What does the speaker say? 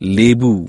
lebu.